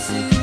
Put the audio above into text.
see.